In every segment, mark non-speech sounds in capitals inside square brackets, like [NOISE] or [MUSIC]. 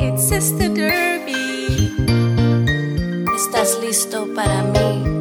It's Sister Derby. ¿Estás listo para mí?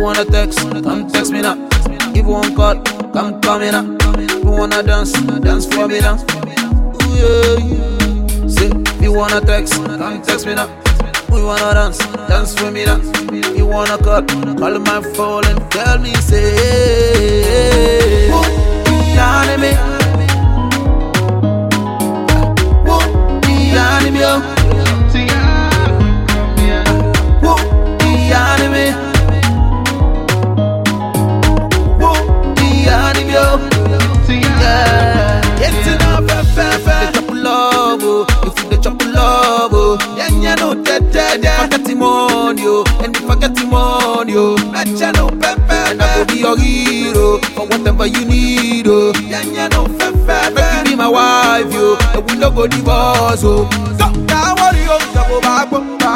Wanna text, come text me now. If you want call, come call me now. If you wanna dance, dance for me now. You wanna text? Come text me now. We wanna dance, dance with me now. If You wanna cut? Call my phone and tell me say. Whoop, the enemy. oh. Fair, fair. They love, you love, you you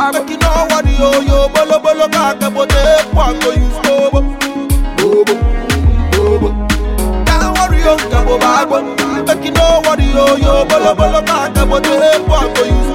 you you you you bolo, bolo, back, but they want to go back. Make you know what you yo, bolo, bolo, back, but they want to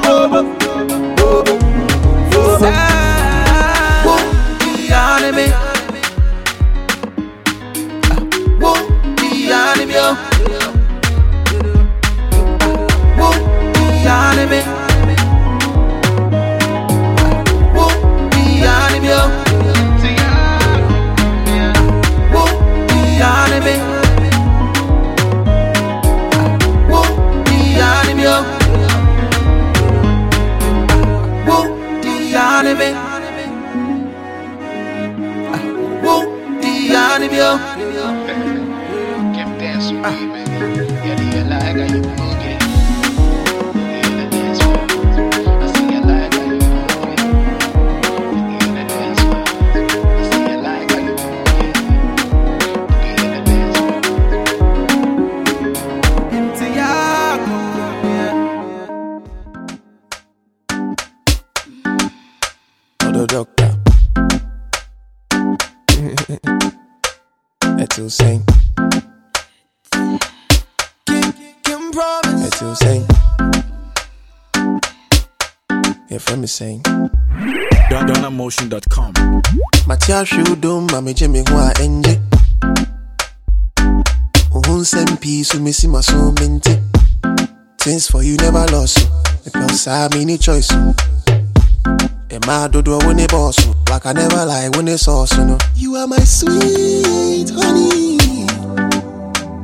It's insane. Yeah, from me saying. GhanaMotion.com. Matia Shudum, Mammy Jimmy, who are enje. Uhun send peace with me, see my soul minty. Things for you never lost. Because I many choice. And my dodo when they boss. Like I never lie when they sauce. You, know. you are my sweet honey.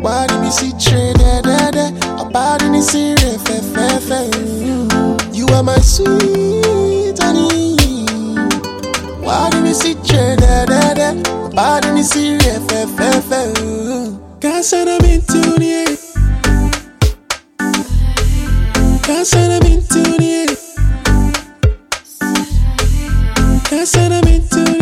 Why did me see trade? A body in see fe fe fe. You are my sweet honey. Did me see trade da da da? Body in see fe fe fe. Cause I'm into the Cause I'm into the Cause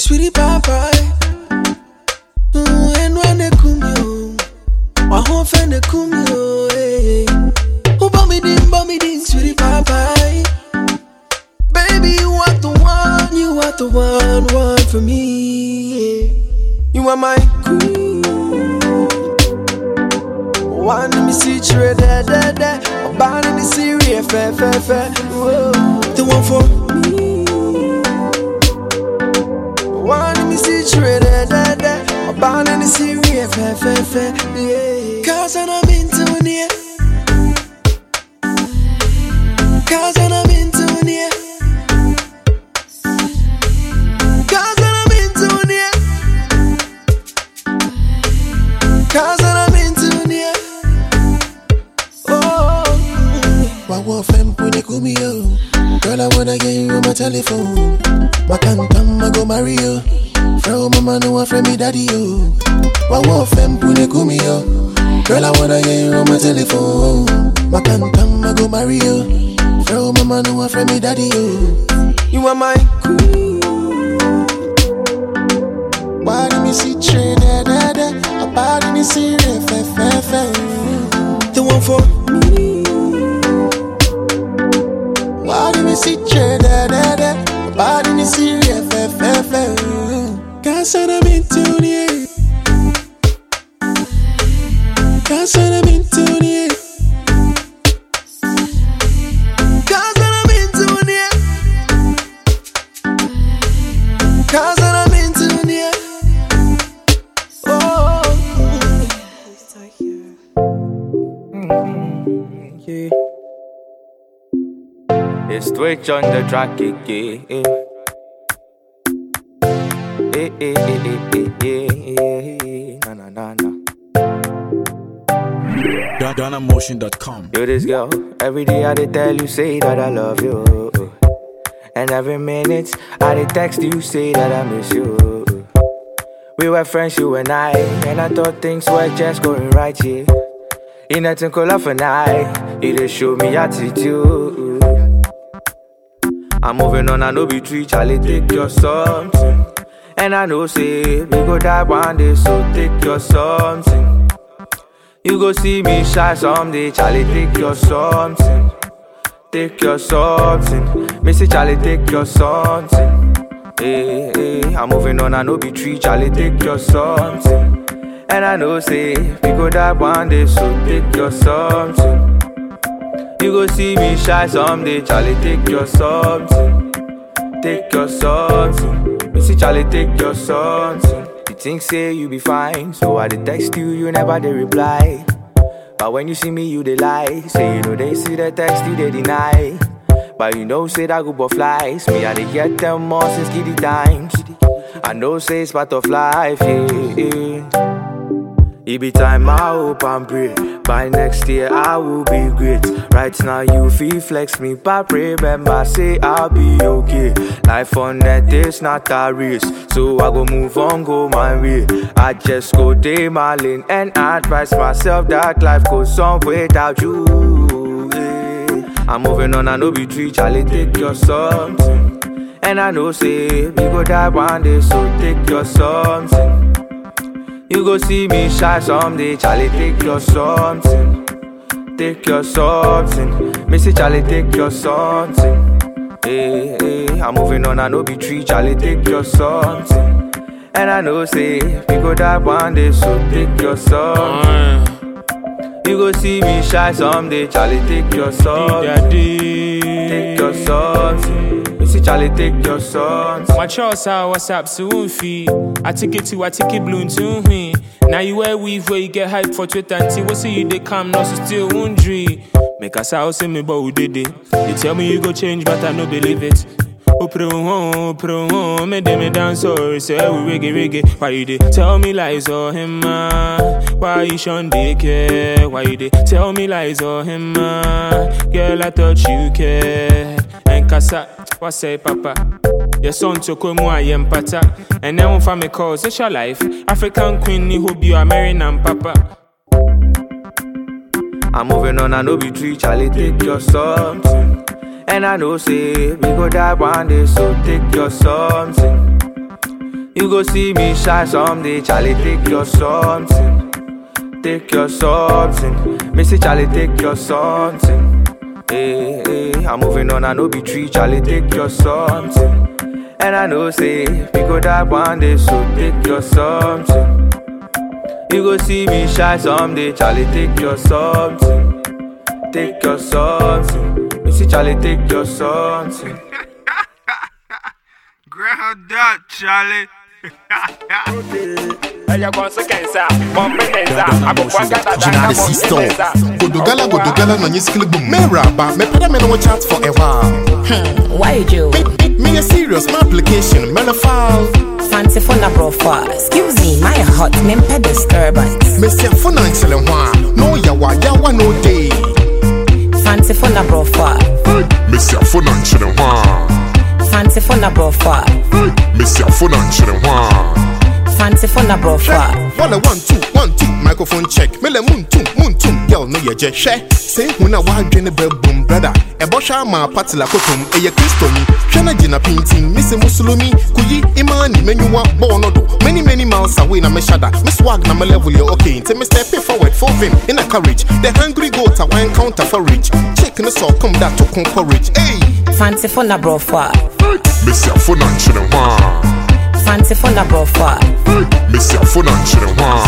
sweetie mm, and when they come you, oh, my whole friend they come you, hey. Eh. Oh, bummy ding, bummy ding, sweetie papa. Baby, you are the one, you are the one, one for me. You are my queen. One me see trade da da da. A band in the series, fair, fair, fair. The one for me. Me see trade. A band in the. Yeah. Cause I'm into it. Cause I'm into it. Cause I'm into it. Cause I'm it. Oh, my girlfriend put it me yo. Girl, I wanna get you my telephone. My can't I go marry you. Throw mama know I friend me daddy yo. My girlfriend put it me yo. Girl, I wanna get you on my telephone. My come, I go marry you. Throw mama know I friend me daddy yo. You are my queen. Why did me see train da da da? A body me see re fe fe fe. The one for me. Why did me see train Kasana Mintunie I'm into Mintunie Kasana Mintunie Oh mm-hmm. yeah. It's Twitch on the track again na, na, na, na. GhanaMotion.com. You this girl, every day I dey tell you say that I love you, and every minute I dey text you say that I miss you. We were friends, you and I, and I thought things were just going right, yeah. In a tinkle of an eye, you dey show me attitude. I'm moving on, I know be tree, Charlie, take your something. And I know say we go die one day, so take your something. You go see me shy someday, Charlie, take your something. Take your something. Missy Charlie, take your something. Hey, hey, I'm moving on, I know be tree, Charlie, take your something. And I know say we go die one day, so take your something. You go see me shy someday, Charlie, take your something. Take your something. Missy Charlie, take your something. You think say you be fine, so I dey text you, you never dey reply. But when you see me, you dey lie. Say you know they see the text, you dey deny. But you know say that group of flies, me I dey get them more since giddy times. I know say it's part of life, yeah. yeah. It be time I hope and pray. By next year I will be great. Right now you feel flex me, but remember say I'll be okay. Life on that is not a race, so I go move on, go my way. I just go day my lane and advise myself that life goes on without you. I'm moving on, I know be tree, Charlie take your something. And I know say we go die one day, so take your something. You go see me shy someday, Charlie, take your something. Take your something. Missy Charlie, take your something. Hey, hey, I'm moving on, I know be tree, Charlie, take your something. And I know say we go die one day, so take your something. You go see me shy someday, Charlie, take your something. Take your something. Charlie, take your something. My choice, how WhatsApp soon fee. I take it to I take it bloom to me. Now you wear weave where you get hype for Twitter and see what see you they come no so still wondering. Make us out say me but who did it? They tell me you go change but I no believe it. Oh pro oh oh me dem me dance or say we reggae reggae. Why you dey tell me lies or him? Why you shun they care? Why you dey tell me lies or him man? Girl I thought you cared. And kasa what say papa? Your son to come I am pata. And then one family calls it's your life. African queen ni are marrying and papa. I'm moving on, I know be tree, Charlie, take your something. And I know say we go die one day, so take your something. You go see me shy someday, Charlie, take your something. Take your something. Missy Charlie, take your something. Hey, hey, I'm moving on, I know be tree, Charlie, take your something. And I know say we go die one day, so take your something. You go see me shy someday, Charlie, take your something. Take your something. Missy Charlie, take your something. [LAUGHS] Grab that, Charlie. Journalist Godogala Godogala na nyiskili bum Me raba me peda me no chat for a while hmm, Why you? Me, me a serious my application me no file Fancy for na profile. Excuse me, my heart, mempe disturbance. Me say for na nchele hwa No yawa yawa no day Fancy for na profile. Me say for na nchele hwa Fancy for na profile. Me say for na nchele hwa Fancy for na profile. Wala one two one two microphone check. Me le moon tum moon tum girl no ye je hwe Say huna wa dwene be boom brother. E bo hwa ma party la kotom e ye kristo ni Hwe na gina pintin me se musulumi. Kuyi imani menyuwa bo no do. Many many miles away na me shada. Me swag na me level you okay. Until me step forward for vim in a courage The hungry goat a wine counter for rich. Check no so come that to courage Hey! Fancy for na profile. Me say for na nchene hwa Fancy for na profile. Me say for na nchene hwa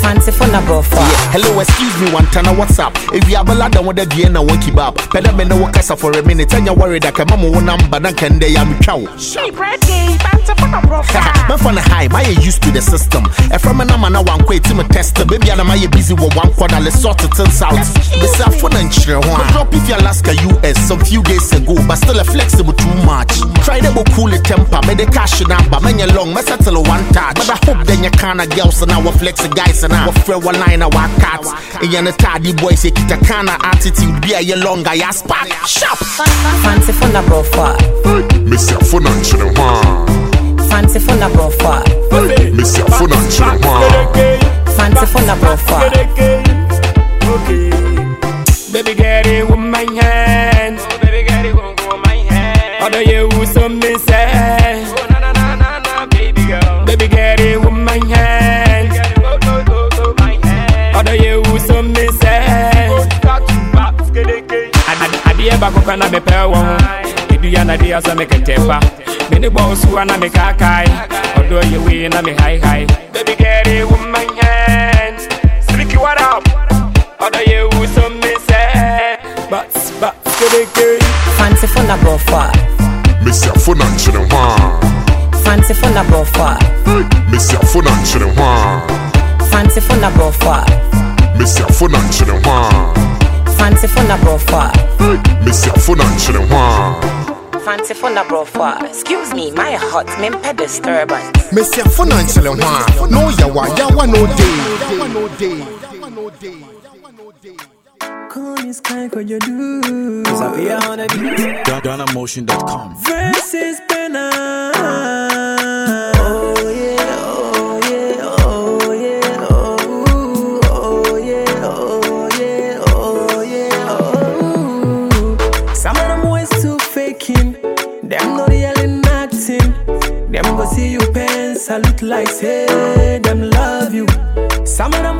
Fancy for na brofa. Yeah, hello, excuse me, one time, what's up? If you have a lad, I want to be in a one keep up. Better me know what casa for a minute, and you're worried that I'm one number, and can they am chow. She pretty, fancy for na brofa. Man from the high, my used to the system. And from an amana one quay to my tester, baby, and I'm busy with one quarter, let's sort it turns out. This are fun and chill. Drop if you Alaska US some few days ago, but still a flexible too much. Try to cool the temper, make the cash number, man, you long, me settle one touch. But I hope then you kind of girls and our flex guys and our friend one line our cats. And you're the tardy boys, you get a kind of attitude, be a you longer, ya spark. Sharp. Fancy for na brofa. Miss your phone and chill one. Fancy for na brofa. Miss your phone and chill one. Fancy for na brofa. Baby, get it with my hand. Oh, baby, get it with my hand. Other you who some me say. Adeɛ baako ka na mepɛ wɔ ho ɛdua na deɛ sɛ mekɛtɛ pa mene bɔ nsuwa na mekaakae ɔdɔ yɛ wei na me haihai Baby, get it with my hand. Slicky, what up? Other you who some me say. But, but, skiddy, Fancy for na brofa. Miss your phone and chill one. Fancy for na brofa. Miss your phone and chill one. Fancy for na brofa. Miss your phone and chill one. Fancy for na brofa. Miss your phone and chill one. Fancy for na brofa. Excuse me, my heart, mempe disturbance. Miss your phone and chill one. No, yawa, yawa, no day. Yawa, no day. Yawa, no day. Yawa, no day. Call me sky, could you do? Cause I be on a beat. GhanaMotion.com. Versus Penna. Salute like say them love you. Some of them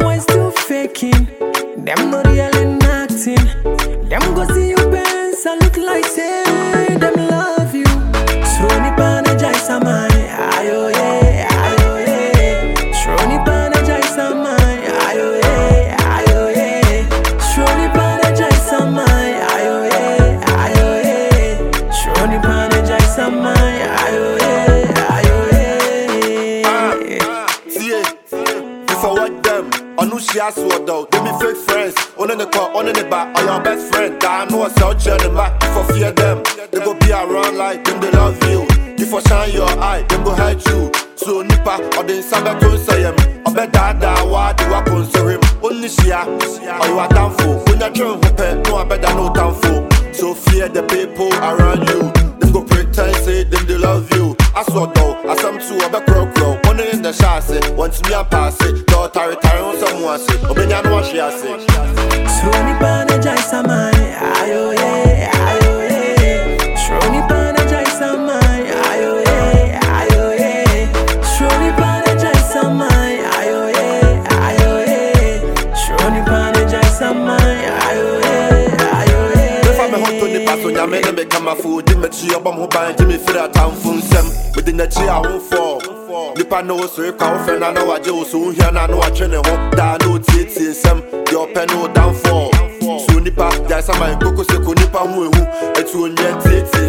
men and become a food, Jimmy Chi up on who bind Jimmy for that town from them. Within the chi, I won't fall. Nipa no so you can't friend, I know I do so here, I know I train a home. Da no titi, some your pen no downfall. So nipa, there's some my coco seko nipa who who, it's one yet titi,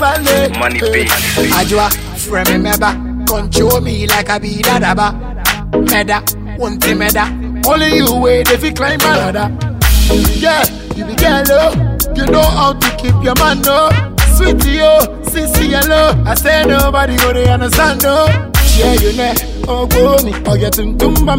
valley. Money friend me meba, control me like I be dadaba. Meda, unti meda, only you way they fi climb my ladder. Yeah, you be oh. you know how to keep your man, no. Sweetie, oh, sissy, hello. I say nobody go to understand, no. Yeah, you know,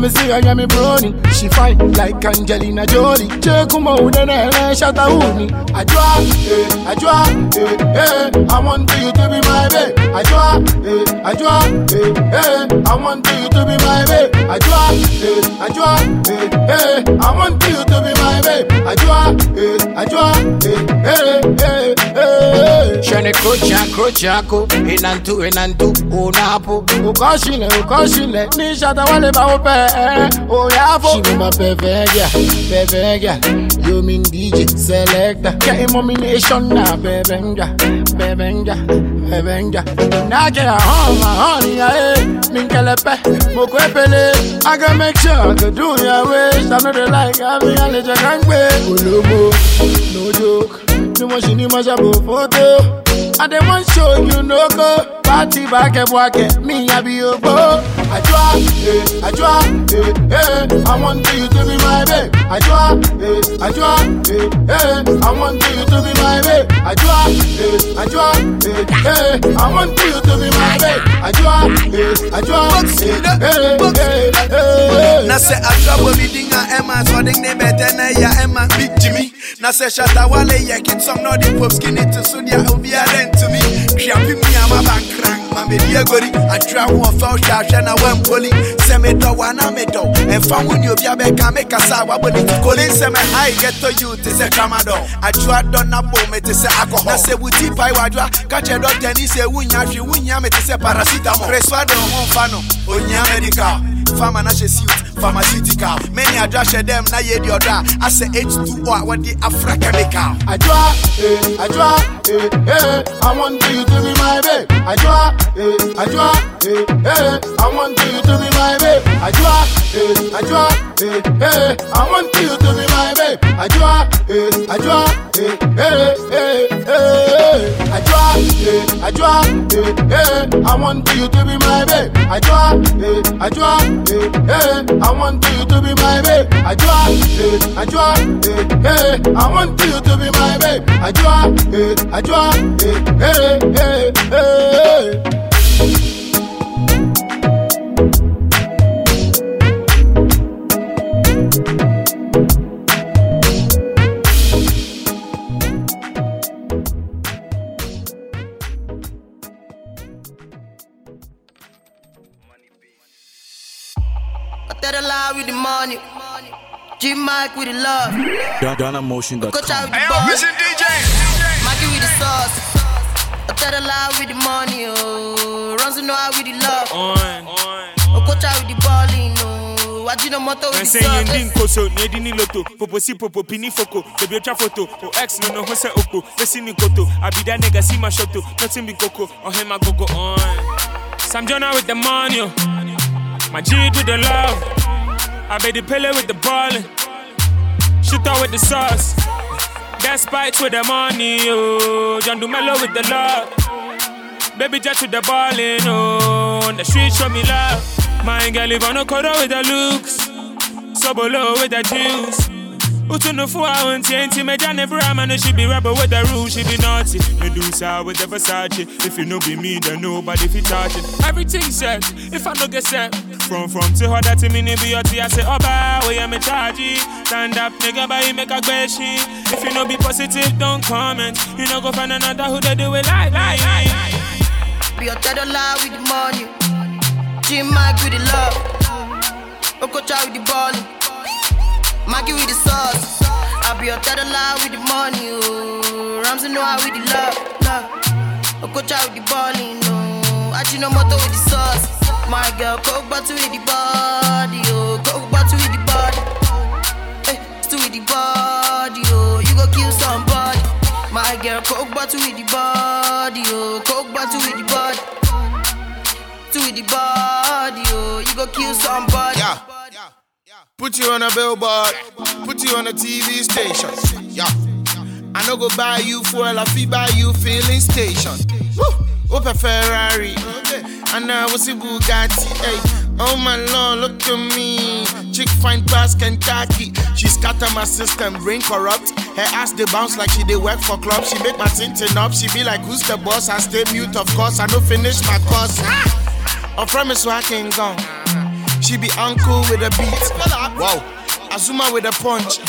see, I got me brony. She fine like Angelina Jolie. Check come out, then I shut out me. I draw, eh, draw, eh, eh. I want you to be my babe. Draw, eh, draw, eh, eh. I want you to be my babe. Draw, eh, draw, eh, eh. I want you to be my babe. Draw, eh, I eh. Shane krocha, krocha, ko. Inantu, inantu, unapo. Ukoshile, ukoshile. Ni shata wale ba upe, eh. Yafo. She be my perfect, yeah, perfect, yeah. You mean DJ selector. Get nomination now, baby, yeah, baby, yeah, baby, yeah. Now get a home, my honey, yeah, eh. Minkelepe, mo kwepele. I can make sure I can do your wish. I know they like having a little gangway. Olomo, no joke. Ṣì ní mo ṣàbò fótó. I dey wan show you no go. Party bákẹ́ bọ́kẹ́, mi àbí ògbó. Àjọ eh, àjọ eh, eh, I want you to be my babe. Àjọ eh, àjọ eh, eh, I want you to be my babe. Àjọ eh, àjọ eh, eh, I want you to be my babe. Àjọ eh, àjọ eh, eh, eh, eh. na sɛ adwabɔ bi din a ɛma sɛ ɔde ne bɛtɛ na ɛyɛ ɛma big jimmy na sɛ hyɛtawale yɛ kinsɔm na ɔde pop skinny to so deɛ ntumi hweape mi a maba nkran ma medi agori adwera ho ɔfa wohwɛ ahwɛ na wampoli sɛ medɔ wo ana medɔ ɛmfa wo ne obi abɛka mekasa a wabɔ ne ti kole nsɛm ɛhae gɛtɔ you te sɛ tramadɔ adwoa dɔ na bo me te sɛ akɔhɔ na sɛ wuti pae wadwoa ka kyerɛ dɔktani sɛ wonya hwe wonya me te sɛ paracetamol kreswa de wo ho mfa no onyia medical. Fama na hyɛ suit pharmaceutical many hyɛ dɛm na a h2o a wɔde afra chemical Ajwa, eh, Ajwa, eh, eh, I want you to be my babe. Ajwa, eh, Ajwa, eh, eh, I want you to be my babe. Ajwa, eh, Ajwa, eh, eh, I want you to be my babe. Ajwa, eh, Ajwa, eh, eh, eh, eh. Ajwa, eh, Ajwa, eh, eh, I want you to be my babe. Ajwa, eh, Ajwa, eh, eh, I want you to be my babe. Ajwa, eh, Ajwa, eh, eh, I want you to be my babe. Ajwa, eh, Ajwa, eh, eh, eh, eh. Money. G Mike with the love. GhanaMotion.com. Coach out with the boss. Mikey with the sauce. I That alive with the money. Oh, runs to know how with the love. On. Oh, coach out with the balling. Oh, I do no motor with the Sɛnyɛ ndi sauce. nkoso na edi ni loto popo si popo pini foko bebi otwa foto o oh, ex no no ho sɛ oko besi ni koto abida nigga see my shoto nothing be koko ɔhen oh, ma gogo on Sam Jonah with the money oh. my G with the love I bet the Pele with the ballin' Shooter with the sauce. That's bites with the money oh. John Dumelo with the love. Baby Jet with the ballin', oh. On the street show me love. My girl on a corridor with the looks. So below with the juice Utu no fu a unti enti me jane bra man she be rebel with the rules she be naughty Medusa with the Versace If you no be me then nobody fi touch it Everything set if I no get set From from to her that me ni be your tea I say oba we am me charge. Stand up nigga you make a question If you no be positive don't comment You no go find another who they do it like Be a dead alive with the money. G Mike with the love. Coach with the balling. Maggie with the sauce. I be a dead alive with the money. Oh, Ramsey know how with the love. love. Oh, out with the balling. Oh, no motor with the sauce. My girl, coke bottle with the body. Oh, coke bottle with the body. Eh, still with the body. Oh, you go kill somebody. My girl, coke bottle with the body. Oh, coke bottle with the body. Two with the body. Oh, you go kill somebody. Put you on a billboard, put you on a TV station. Yeah. I no go buy you fuel, I fee buy you filling station. Woo! Up a Ferrari, and now what's a Bugatti? Hey, oh my lord, look at me. Chick fine past Kentucky. She scatter my system, brain corrupt. Her ass they bounce like she they work for club. She make my tintin up. She be like, who's the boss? I stay mute, of course. I no finish my course. Ah! Or from so I can go. She be uncle with a beat. Wow. Azumah with a punch.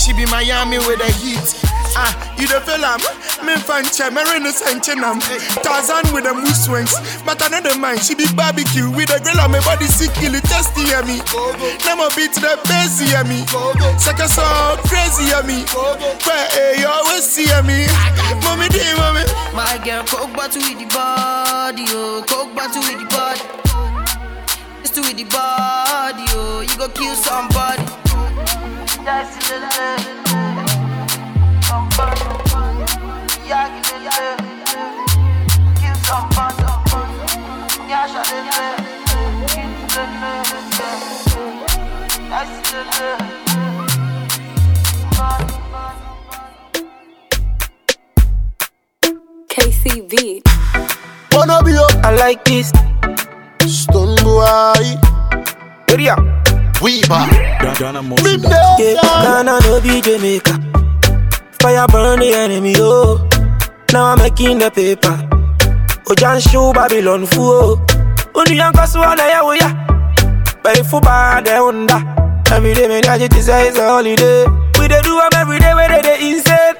She be Miami with a heat. Ah, you the fella, me fancha, Marino Sanchenam. Tarzan with the moose swings. But another mind, she be barbecue with a grill on my body sick, kill it, testy at me. Now beat the busy at me. Second song crazy at me. Where eh, you always see at me. Mommy, dear, mommy. My girl, coke bottle with the body, oh, coke bottle with the body. It's to with the body, oh, you go kill somebody. That's it, somebody. Yeah, kill somebody. Yeah, shut it, That's it, KCV. Wanna be up? I like this. Stonebwoy. Area. Weaver. Ghana Bim motion. Yeah, Ghana no be Jamaica. Fire burn the enemy, oh. Now I'm making the paper. Ojan show Babylon fool. Oh. Only young Kasuana ya ya. But if you buy the Honda. Every day, man, I just say it's a holiday. We dey do 'em every day, where they dey insane.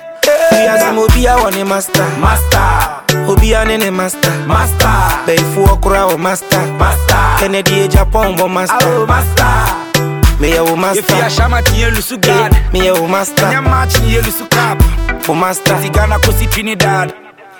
We as a mobi, I want a master. Master. Obi a nene master. Master. But if you walk around, master. Master. Kennedy Japan, but master. Oh, master. Me a wo master. If you are shama tiye lusu God eh, Me a wo master. Nya match niye lusu cap Wo master. Si Ghana kosi Trinidad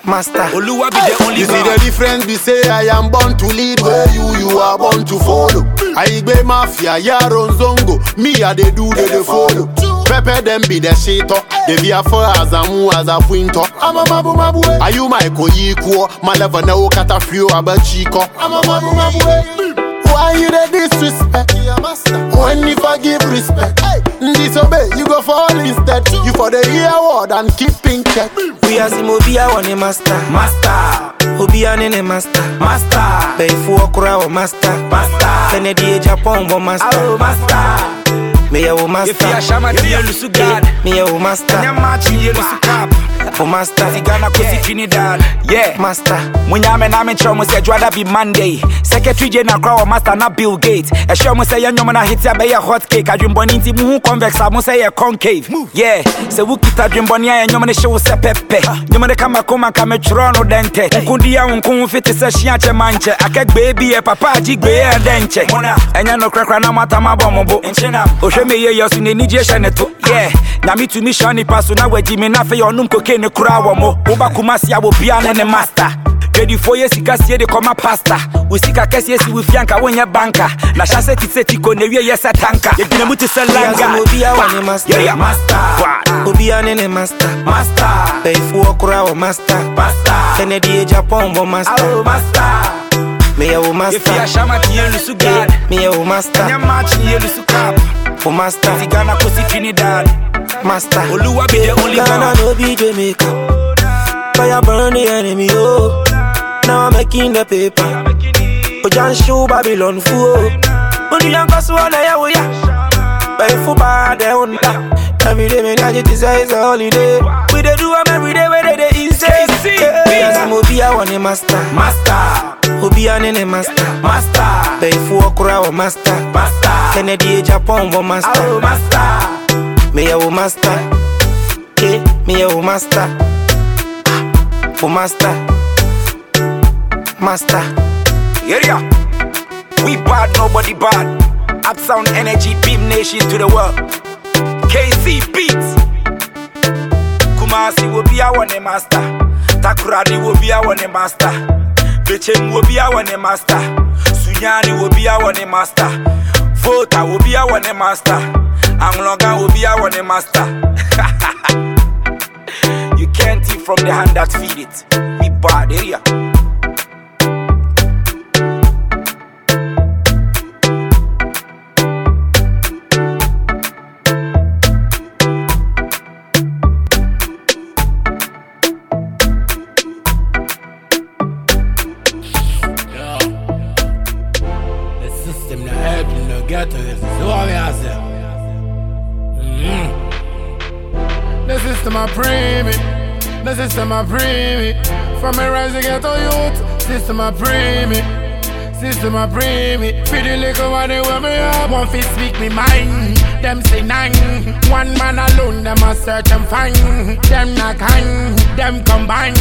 Master. Oluwa be the only You see the difference, be say I am born to lead where you, you are born to follow. I be mafia, yaron zongo, me a they do, they they follow. Pepe them be the shit up, they be a for as a mu as a winter. Oh. I'm a mabu mabu, eh. are you my koyiko? My level no kata frio about chico. Oh. I'm a mabu mabu. Eh. Why you the disrespect? When you forgive respect, disobey, you go fall instead. You for the hear word and keep in check. We as him obi a one master. Master. Obi a nene master. Master. But if you walk around, master. Master. Kennedy Japan, but master. Oh, master. Me a wo master. If you are shama tiye lusu God Me a wo master. Nya match niye lusu cap Wo master. Si Ghana kosi Trinidad Yeah. Master. munyame na menkyerɛ mo sɛ adwada bi monday secretary gye na kora wɔ master na bill gate ɛhyɛ mo sɛ yɛ nnwom no ahete a hot cake. Adwembɔne nti muhu convex a mo sɛ yɛ concave. Yeah. Sɛ wokita adwembɔne a ɛnnwom no hye wo sɛ pɛpɛ nnwom no kama koma nka metwerɛ no dɛntɛ nkodi a wo nko ho fite sɛ hyia kyɛ mankyɛ akɛgbee bi yɛ papa ɛ dɛ nkyɛ ɛnyɛ no korakora na moatam abɔ mo bo ɔhwɛ meyɛ yɛ so n'anigye hyɛ ne to yeah nyame tumi hyɛ nipa so na wagyi me na afei ɔnom koke ne koraa wɔ mo woba kuma se a wɔbia ne ne master dwadifoɔ yɛ sika sie de kɔma pasta wo sika kɛseɛ si wo fia nka wonyɛ banka na hyɛ sɛ te sɛ tiko na wie yɛ sɛ tanka yɛgyina mu te sɛ We as him obi a one langa master. Yeah, yeah, master. Obi a nene master. Master. You oh, master. Master. Kennedy Japan, oh, master. Oh, master. Me a wo If you are master. shama tiye lusu God Me a wo master. Nya match niye lusu cap Wo master. Si Ghana kosi Trinidad Master. Oluwa be the only Ghana no be Jamaica. Fire burn the enemy, oh. Now I'm making the paper. Ojan show Babylon fool. Only young Kasuana ya ya. But if you buy the Honda. Every day, man, I just say it's a holiday. We dey do 'em every day, where they dey insane. Yeah, some Obi a one master. Master. Obi a nene master. Master. If you walk master. Master. Kennedy Japan, but master. Oh, master. Me a wo master. Yeah, me a wo master. Ah, wo master. Master. Area. We bad, nobody bad. Upsound energy, Bhim Nation to the world. KC beats. Kumasi will be our name master. Takoradi will be our name master. Bechem will be our master. Sunyani will be our master. Vota will be our master. Anglonga will be our master. [LAUGHS] you can't eat from the hand that feed it. We bad area. This. See what me I say? Mm. The system a pre The system a From me rise to get to youth. System a pre System a pre Feed the little money where me up. One fist speak me mind. Them say nine. One man alone, them a search and find. Them not kind. Them combine.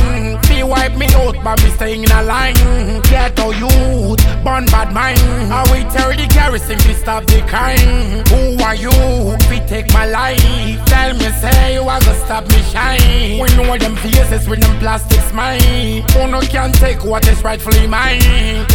Feel wipe me out, but me staying in a line. Get all youth, born bad mind. I will tear the garrison to stop the crime. Who are you? We take my life. Tell me, say you are gonna stop me shine. We know them faces with them plastic smile. Who no can take what is rightfully mine.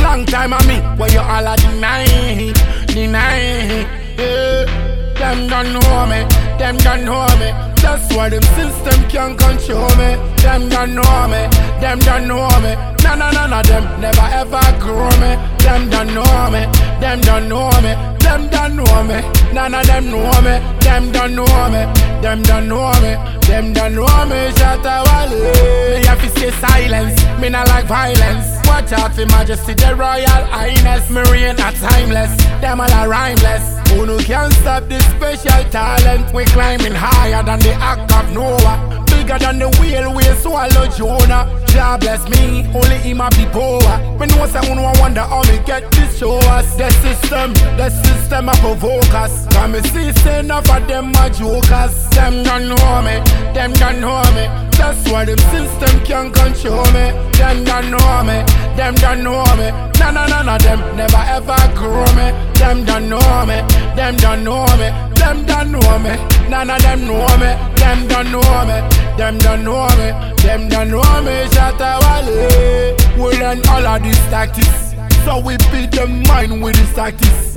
Long time on me, where you all are deny, deny. Yeah. Don't know me, them don't know me. That's why them system can't control me. Them don't know me, them don't know me. No, no, no, no, them never ever grow me. Them don't know me, them don't know me. Them don't know me, none of them know me. Them don't know me, them don't know me. Them don't know me, shut up, Me have to stay silence, me not like violence. Watch out for majesty, the royal highness. Me reign not timeless, them all are rhymeless. Who no can stop this special talent? We climbing higher than the act of Noah. Bigger than the whale we swallow Jonah. God bless me, only him a be poor. Me know say who wonder how me get this show us. The system, the system a provoke us. Come me see say enough of them a jokers. Them don't know me, them don't know me. That's why them system can't control me. Them don't know me, them don't know me. No, no, no, no, them never ever grow me. Them don't know me, them don't know me. Them don't know me, none of them know me. Them don't know me, them don't know me. Them don't know me. Shatta Wale. We learn all of these tactics, so we beat them mind with these tactics.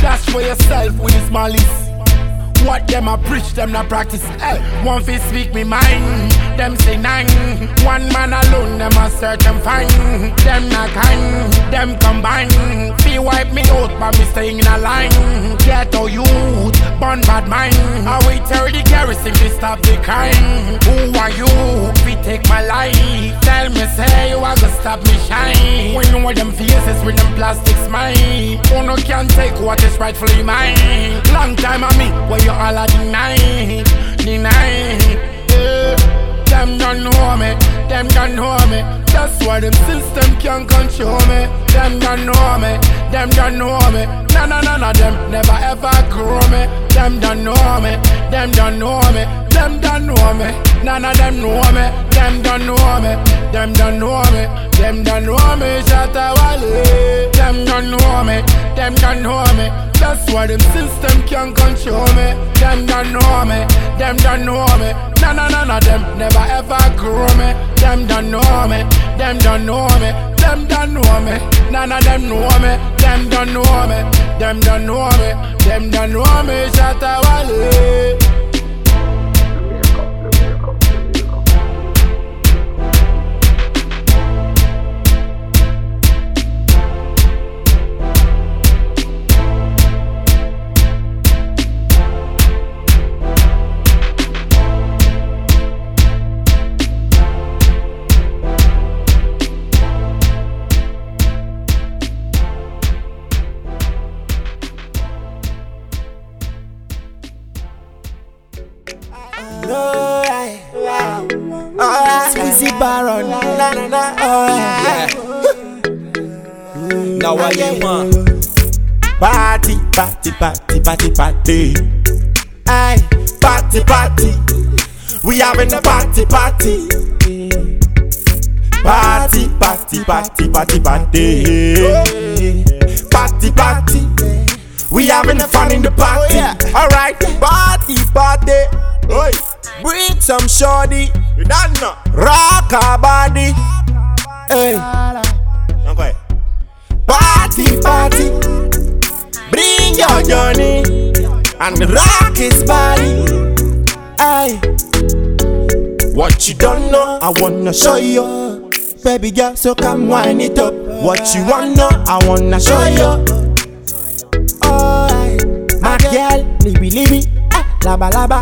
Dash for yourself with this malice. What them a preach, them not practice. Hey, one fi speak me mind. Them say nine. One man alone, them a search and find. Them not kind. Them combine. Feel wipe me out, but me staying in a line. Get all youth, born bad mind. I will tear the garrison to stop the crime. Who are you? We take my life. Tell me, say you are gonna stop me shine. We know them faces with them plastic smile. Who no can take what is rightfully mine. Long time on me, you all are deny, deny. Yeah. Them don't know me, them don't know me. That's why them system can't control me. Them don't know me, them don't know me. No, no, no, no, them never ever grow me. Them don't know me, them don't know me. Them don't know me, none of them know me. Them don't know me, them don't know me. Them don't know me, Shatta Wale. Them don't know me, them don't know me. That's why them system can't control me. Them don't know me, them don't know me. No, no, no, no, them never ever grow me. Them don't know me, them don't know me. Them don't know me, none of them know me. Them don't know me, them don't know me. Them don't know me, shut up, Alright. Squeezy Baron, na na na, alright. Now what you want? Party, party, party, party, party. Aye, party, party. We having a party, party. Party, party, party, party, party. Party, party. We having fun in the party. Oh, alright, party, party. Oh, Oi, bring some shorty. You don't know. Rock our body. Hey. Okay. Party, party. Bring your journey and rock his body. Hey. What you don't know, I wanna show you. Baby girl, so come wind it up. What you wanna I wanna show you. Oh, my girl, libi libi, eh, laba laba,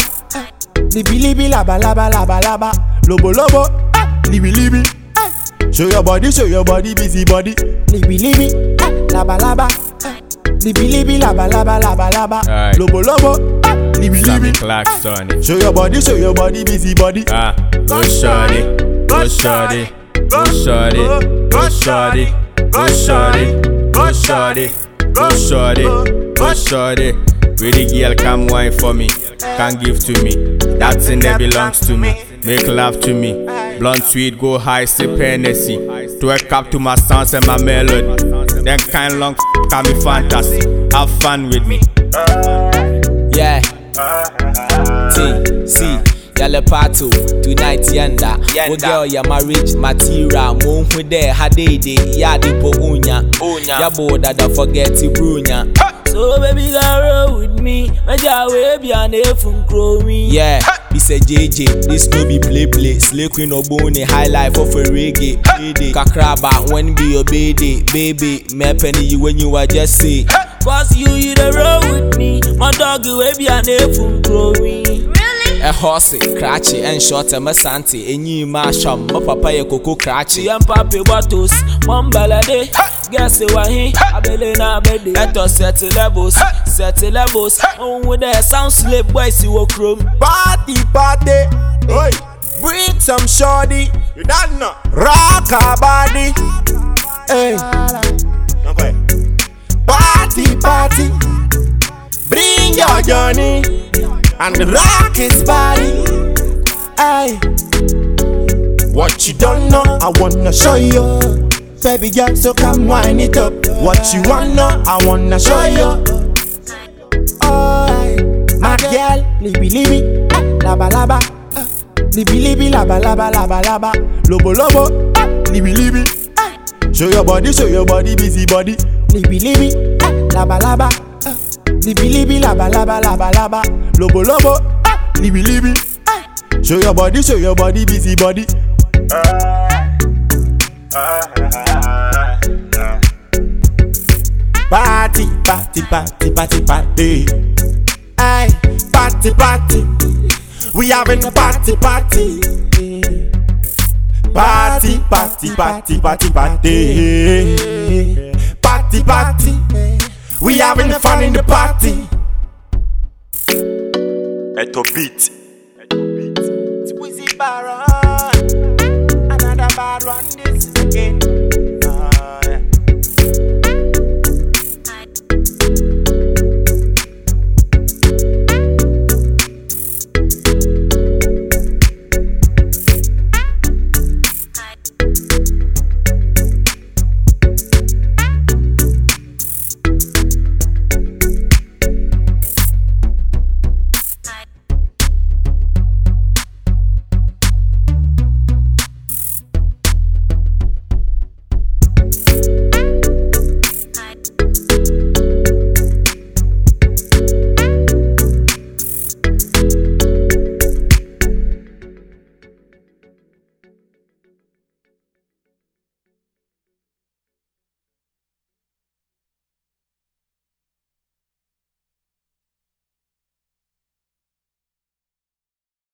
eh, libi libi, laba laba laba laba, lobo lobo, eh, libi libi, eh. Show your body, show your body, busy body, libi libi, eh, laba laba, eh, Libi libi laba laba laba laba. Alright. Lobo lobo. ah, Libi libi. Clarkson. Show your body, show your body, busy body. Ah, go shorty, go shorty, go shorty, go shorty, go shorty, go shorty, go shorty, go shorty. Pretty girl, come wine for me, can give to me. That thing that belongs to me. Make love to me. Blunt sweet, go high, sip Hennessy. Twerk up to my sounds and my melody. Then kind long [LAUGHS] can be fantasy. Have fun with me. Yeah. T, C, yale pato, tonight yenda. Wo oh, girl ya marriage material, mo hu de hadede, ya dipo unya. Unya. Ya boda da forget to brunya. So baby girl roll with me, meja we be an efun grow me. Yeah, this a JJ, this no be play play. Slay queen obone, high life of a reggae. Payday. Kakraba, when be your baby, baby. Me penny you when you are just say. Cause you, you the roll with me. My dog, you be an efun grow ɛhɔɔse krakye ɛnhyɛ ɔtɛmɛsante santi. ma ahwɛm mo papa yɛ koko krakye yɛ mpape bottles mɔmbɛlɛde gɛse wahi abele na abede. Ɛtɔ sɛte levels sɛte levels. Ohun dɛ sound slave boys wɔ kurom party party. Oi bring some shorty. You don't know rock her body. Hey. party party. Bring your journey. And rock his body. Hey. What you don't know, I wanna show you. Baby girl, so come wind it up. What you wanna, I wanna show you. Oh, my girl, libi ah, laba laba, libi libi, laba laba laba laba, lobo lobo, libi libi. Show your body, show your body, busy body, libi libi, ah, laba laba, ah, libi libi, laba laba laba laba, lobo lobo, ah, libi libi. ah. Show your body, show your body, busy body. Party, party, party, party, party. Aye, party, party. We having a party, party. Party, party, party, party, party. Party, party. We having the fun in the party. Eto beat. Squeezy Baron. Another bad one, this again.